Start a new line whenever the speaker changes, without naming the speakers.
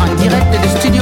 en direct des studios